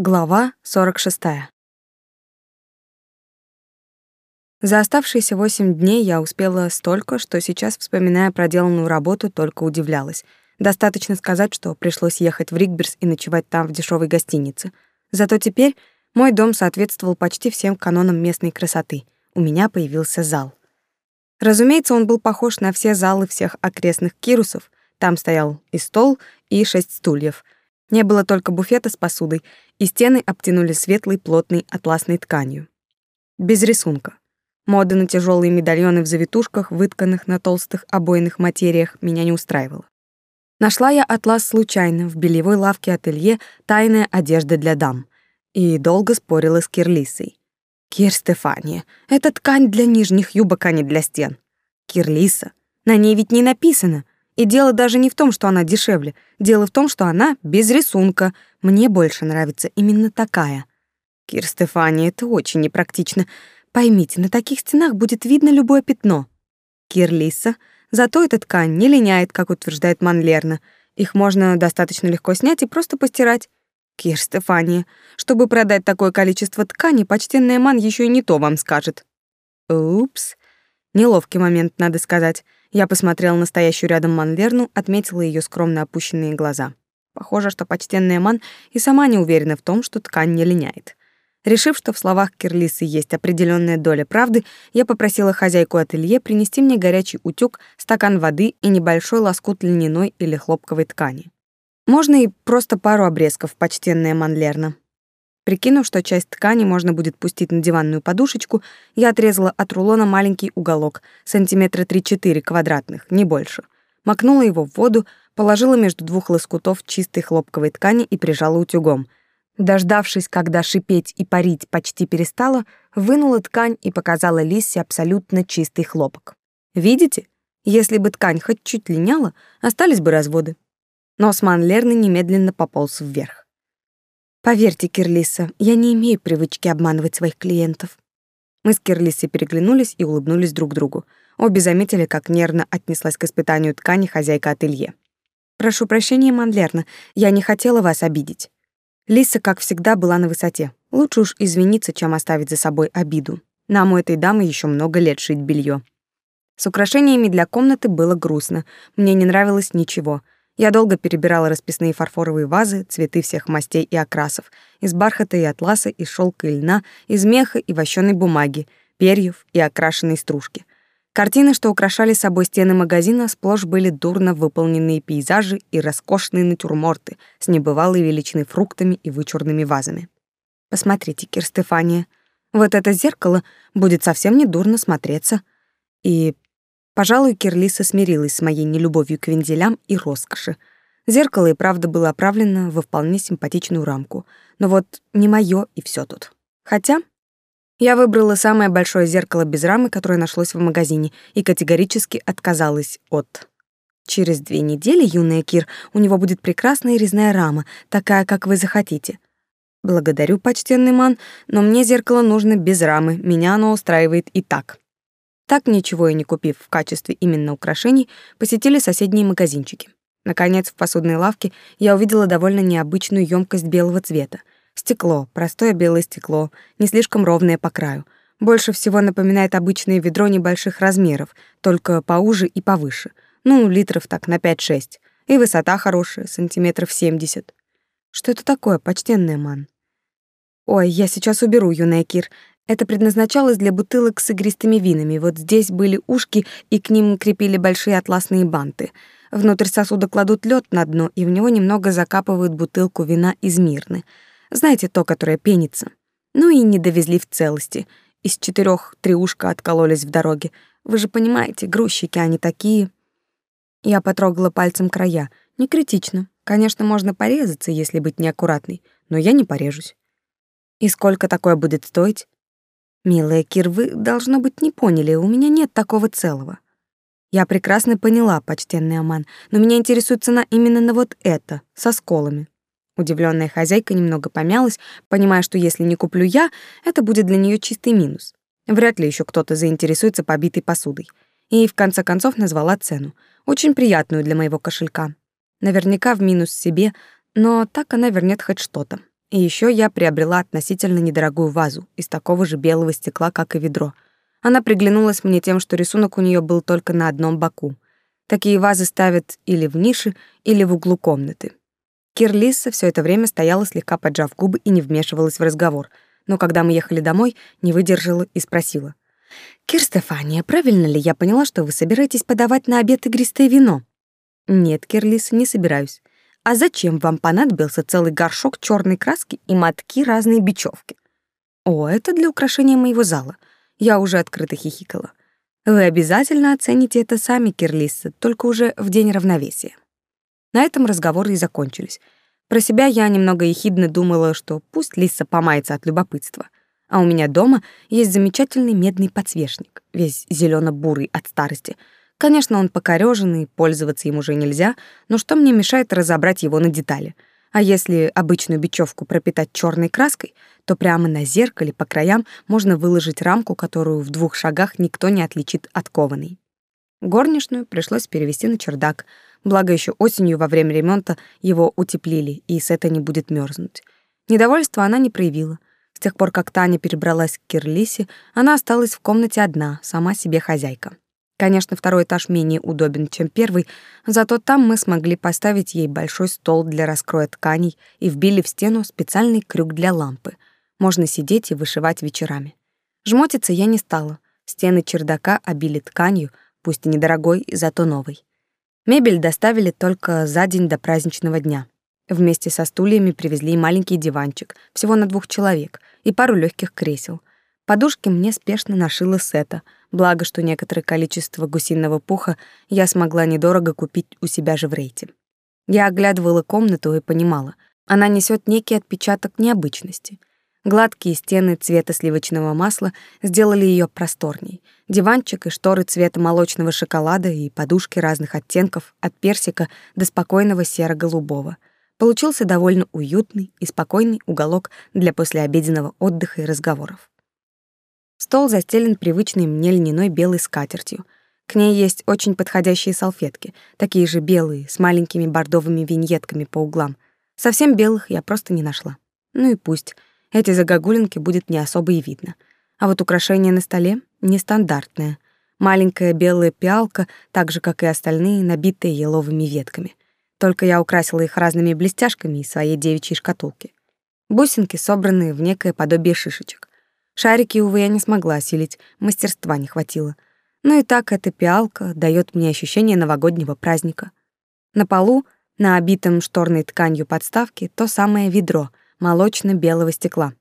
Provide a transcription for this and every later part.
Глава 46. За оставшиеся восемь дней я успела столько, что сейчас, вспоминая проделанную работу, только удивлялась. Достаточно сказать, что пришлось ехать в Ригберс и ночевать там в дешевой гостинице. Зато теперь мой дом соответствовал почти всем канонам местной красоты. У меня появился зал. Разумеется, он был похож на все залы всех окрестных кирусов. Там стоял и стол, и шесть стульев — не было только буфета с посудой, и стены обтянули светлой плотной атласной тканью. Без рисунка. Мода на тяжелые медальоны в завитушках, вытканных на толстых обойных материях, меня не устраивала. Нашла я атлас случайно в бельевой лавке ателье «Тайная одежда для дам» и долго спорила с Кирлисой. «Кир Стефания, это ткань для нижних юбок, а не для стен». «Кирлиса, на ней ведь не написано, и дело даже не в том, что она дешевле. Дело в том, что она без рисунка. Мне больше нравится именно такая. Кир Стефани, это очень непрактично. Поймите, на таких стенах будет видно любое пятно. Кир Лиса, зато эта ткань не линяет, как утверждает Манлерна. Их можно достаточно легко снять и просто постирать. Кир Стефания, чтобы продать такое количество ткани, почтенная Ман еще и не то вам скажет. Упс. Неловкий момент, надо сказать. Я посмотрела на стоящую рядом Манлерну, отметила ее скромно опущенные глаза. Похоже, что почтенная Ман и сама не уверена в том, что ткань не линяет. Решив, что в словах Кирлисы есть определенная доля правды, я попросила хозяйку ателье принести мне горячий утюг, стакан воды и небольшой лоскут льняной или хлопковой ткани. Можно и просто пару обрезков, почтенная Манлерна. Прикинув, что часть ткани можно будет пустить на диванную подушечку, я отрезала от рулона маленький уголок, сантиметра 3-4 квадратных, не больше. Макнула его в воду, положила между двух лоскутов чистой хлопковой ткани и прижала утюгом. Дождавшись, когда шипеть и парить почти перестала, вынула ткань и показала Лисе абсолютно чистый хлопок. Видите? Если бы ткань хоть чуть линяла, остались бы разводы. Но Осман Лерны немедленно пополз вверх. Поверьте, Кирлиса, я не имею привычки обманывать своих клиентов. Мы с Кирлисой переглянулись и улыбнулись друг другу. Обе заметили, как нервно отнеслась к испытанию ткани хозяйка ателье. Прошу прощения, Манлерна, я не хотела вас обидеть. Лиса, как всегда, была на высоте. Лучше уж извиниться, чем оставить за собой обиду. Нам у этой дамы еще много лет шить белье. С украшениями для комнаты было грустно. Мне не нравилось ничего — я долго перебирала расписные фарфоровые вазы, цветы всех мастей и окрасов, из бархата и атласа, из шелка и льна, из меха и вощеной бумаги, перьев и окрашенной стружки. Картины, что украшали собой стены магазина, сплошь были дурно выполненные пейзажи и роскошные натюрморты с небывалой величиной фруктами и вычурными вазами. Посмотрите, Кир Стефания, вот это зеркало будет совсем не дурно смотреться. И Пожалуй, Кирлиса смирилась с моей нелюбовью к вензелям и роскоши. Зеркало и правда было оправлено во вполне симпатичную рамку. Но вот не моё и всё тут. Хотя я выбрала самое большое зеркало без рамы, которое нашлось в магазине, и категорически отказалась от. Через две недели, юная Кир, у него будет прекрасная резная рама, такая, как вы захотите. Благодарю, почтенный ман, но мне зеркало нужно без рамы, меня оно устраивает и так. Так, ничего и не купив в качестве именно украшений, посетили соседние магазинчики. Наконец, в посудной лавке я увидела довольно необычную емкость белого цвета. Стекло, простое белое стекло, не слишком ровное по краю. Больше всего напоминает обычное ведро небольших размеров, только поуже и повыше. Ну, литров так на 5-6. И высота хорошая, сантиметров 70. Что это такое, почтенная ман? Ой, я сейчас уберу, юная Кир. Это предназначалось для бутылок с игристыми винами. Вот здесь были ушки, и к ним крепили большие атласные банты. Внутрь сосуда кладут лед на дно, и в него немного закапывают бутылку вина из Мирны. Знаете, то, которое пенится. Ну и не довезли в целости. Из четырех три ушка откололись в дороге. Вы же понимаете, грузчики они такие. Я потрогала пальцем края. Не критично. Конечно, можно порезаться, если быть неаккуратной, но я не порежусь. И сколько такое будет стоить? Милая Кир, вы, должно быть, не поняли, у меня нет такого целого. Я прекрасно поняла, почтенный Аман, но меня интересует цена именно на вот это, со сколами. Удивленная хозяйка немного помялась, понимая, что если не куплю я, это будет для нее чистый минус. Вряд ли еще кто-то заинтересуется побитой посудой. И в конце концов назвала цену, очень приятную для моего кошелька. Наверняка в минус себе, но так она вернет хоть что-то. И еще я приобрела относительно недорогую вазу из такого же белого стекла, как и ведро. Она приглянулась мне тем, что рисунок у нее был только на одном боку. Такие вазы ставят или в нише, или в углу комнаты. Кирлиса все это время стояла, слегка поджав губы и не вмешивалась в разговор, но когда мы ехали домой, не выдержала и спросила. «Кир Стефания, правильно ли я поняла, что вы собираетесь подавать на обед игристое вино?» «Нет, Кирлиса, не собираюсь. А зачем вам понадобился целый горшок черной краски и мотки разной бечевки? О, это для украшения моего зала. Я уже открыто хихикала. Вы обязательно оцените это сами, Кирлиса, только уже в день равновесия. На этом разговоры и закончились. Про себя я немного ехидно думала, что пусть Лиса помается от любопытства. А у меня дома есть замечательный медный подсвечник, весь зелено бурый от старости — Конечно, он покорёженный, пользоваться им уже нельзя, но что мне мешает разобрать его на детали? А если обычную бечевку пропитать черной краской, то прямо на зеркале по краям можно выложить рамку, которую в двух шагах никто не отличит от кованой. Горничную пришлось перевести на чердак, благо еще осенью во время ремонта его утеплили, и с это не будет мерзнуть. Недовольства она не проявила. С тех пор, как Таня перебралась к Кирлисе, она осталась в комнате одна, сама себе хозяйка. Конечно, второй этаж менее удобен, чем первый, зато там мы смогли поставить ей большой стол для раскроя тканей и вбили в стену специальный крюк для лампы. Можно сидеть и вышивать вечерами. Жмотиться я не стала. Стены чердака обили тканью, пусть и недорогой, зато новой. Мебель доставили только за день до праздничного дня. Вместе со стульями привезли маленький диванчик, всего на двух человек, и пару легких кресел. Подушки мне спешно нашила Сета — Благо, что некоторое количество гусиного пуха я смогла недорого купить у себя же в рейте. Я оглядывала комнату и понимала, она несет некий отпечаток необычности. Гладкие стены цвета сливочного масла сделали ее просторней. Диванчик и шторы цвета молочного шоколада и подушки разных оттенков, от персика до спокойного серо-голубого. Получился довольно уютный и спокойный уголок для послеобеденного отдыха и разговоров. Стол застелен привычной мне льняной белой скатертью. К ней есть очень подходящие салфетки, такие же белые, с маленькими бордовыми виньетками по углам. Совсем белых я просто не нашла. Ну и пусть. Эти загогулинки будет не особо и видно. А вот украшение на столе нестандартное. Маленькая белая пиалка, так же, как и остальные, набитые еловыми ветками. Только я украсила их разными блестяшками из своей девичьей шкатулки. Бусинки собраны в некое подобие шишечек. Шарики, увы, я не смогла осилить, мастерства не хватило. Но и так эта пиалка дает мне ощущение новогоднего праздника. На полу, на обитом шторной тканью подставке, то самое ведро молочно-белого стекла.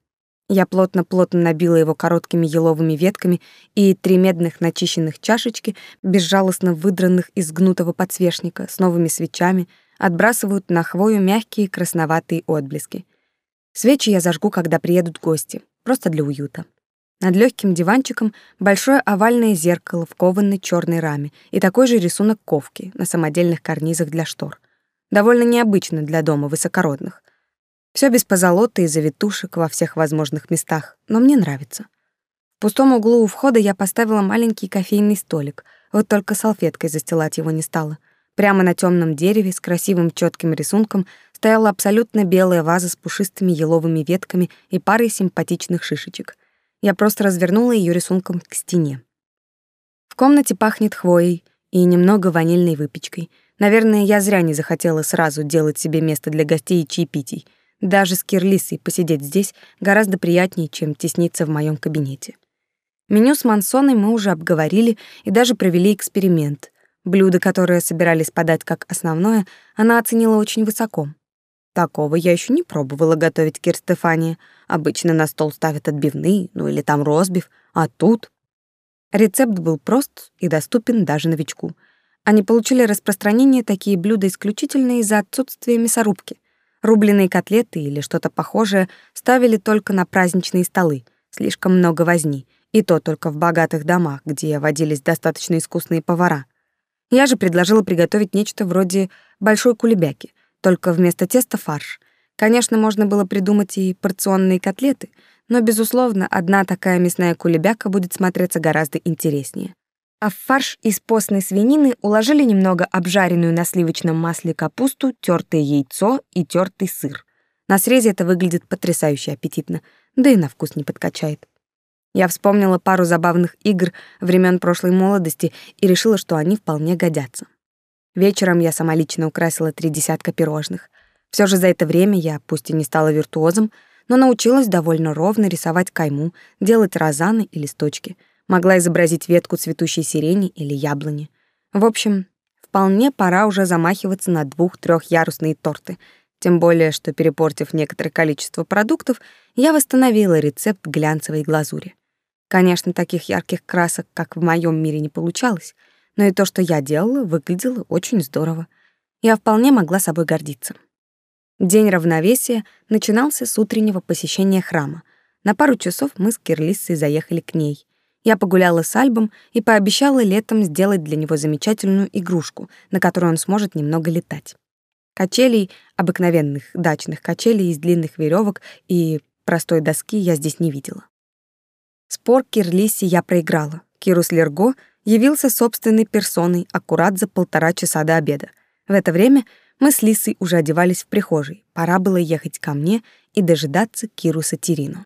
Я плотно-плотно набила его короткими еловыми ветками, и три медных начищенных чашечки, безжалостно выдранных из гнутого подсвечника с новыми свечами, отбрасывают на хвою мягкие красноватые отблески. Свечи я зажгу, когда приедут гости просто для уюта. Над легким диванчиком большое овальное зеркало в кованой черной раме и такой же рисунок ковки на самодельных карнизах для штор. Довольно необычно для дома высокородных. Все без позолоты и завитушек во всех возможных местах, но мне нравится. В пустом углу у входа я поставила маленький кофейный столик, вот только салфеткой застилать его не стала. Прямо на темном дереве с красивым четким рисунком стояла абсолютно белая ваза с пушистыми еловыми ветками и парой симпатичных шишечек. Я просто развернула ее рисунком к стене. В комнате пахнет хвоей и немного ванильной выпечкой. Наверное, я зря не захотела сразу делать себе место для гостей и чаепитий. Даже с Кирлисой посидеть здесь гораздо приятнее, чем тесниться в моем кабинете. Меню с мансоной мы уже обговорили и даже провели эксперимент. Блюдо, которое собирались подать как основное, она оценила очень высоко. Такого я еще не пробовала готовить Кир Стефания. Обычно на стол ставят отбивные, ну или там розбив, а тут... Рецепт был прост и доступен даже новичку. Они получили распространение такие блюда исключительно из-за отсутствия мясорубки. Рубленые котлеты или что-то похожее ставили только на праздничные столы. Слишком много возни. И то только в богатых домах, где водились достаточно искусные повара. Я же предложила приготовить нечто вроде большой кулебяки, только вместо теста фарш. Конечно, можно было придумать и порционные котлеты, но, безусловно, одна такая мясная кулебяка будет смотреться гораздо интереснее. А в фарш из постной свинины уложили немного обжаренную на сливочном масле капусту, тертое яйцо и тертый сыр. На срезе это выглядит потрясающе аппетитно, да и на вкус не подкачает. Я вспомнила пару забавных игр времен прошлой молодости и решила, что они вполне годятся. Вечером я сама лично украсила три десятка пирожных. Все же за это время я, пусть и не стала виртуозом, но научилась довольно ровно рисовать кайму, делать розаны и листочки. Могла изобразить ветку цветущей сирени или яблони. В общем, вполне пора уже замахиваться на двух-трехярусные торты. Тем более, что, перепортив некоторое количество продуктов, я восстановила рецепт глянцевой глазури. Конечно, таких ярких красок, как в моем мире, не получалось, но и то, что я делала, выглядело очень здорово. Я вполне могла собой гордиться. День равновесия начинался с утреннего посещения храма. На пару часов мы с Кирлиссой заехали к ней. Я погуляла с Альбом и пообещала летом сделать для него замечательную игрушку, на которой он сможет немного летать. Качелей, обыкновенных дачных качелей из длинных веревок и простой доски я здесь не видела. Спор Кирлиси я проиграла. Кирус Лерго явился собственной персоной аккурат за полтора часа до обеда. В это время мы с Лисой уже одевались в прихожей. Пора было ехать ко мне и дожидаться Кируса Тирину.